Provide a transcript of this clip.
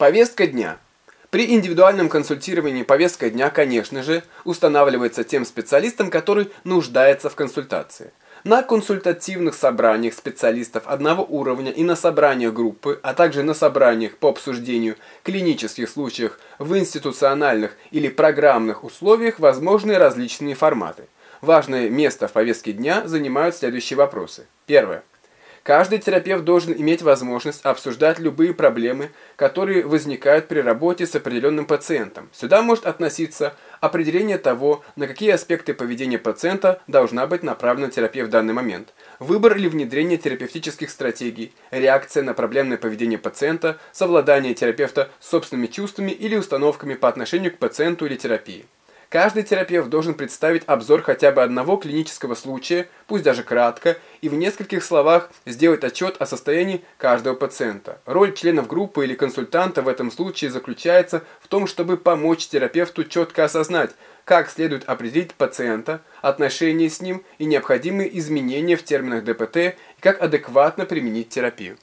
Повестка дня. При индивидуальном консультировании повестка дня, конечно же, устанавливается тем специалистом, который нуждается в консультации. На консультативных собраниях специалистов одного уровня и на собраниях группы, а также на собраниях по обсуждению клинических случаев в институциональных или программных условиях возможны различные форматы. Важное место в повестке дня занимают следующие вопросы. Первое. Каждый терапевт должен иметь возможность обсуждать любые проблемы, которые возникают при работе с определенным пациентом. Сюда может относиться определение того, на какие аспекты поведения пациента должна быть направлена терапия в данный момент, выбор или внедрение терапевтических стратегий, реакция на проблемное поведение пациента, совладание терапевта собственными чувствами или установками по отношению к пациенту или терапии. Каждый терапевт должен представить обзор хотя бы одного клинического случая, пусть даже кратко, и в нескольких словах сделать отчет о состоянии каждого пациента. Роль членов группы или консультанта в этом случае заключается в том, чтобы помочь терапевту четко осознать, как следует определить пациента, отношения с ним и необходимые изменения в терминах ДПТ и как адекватно применить терапию.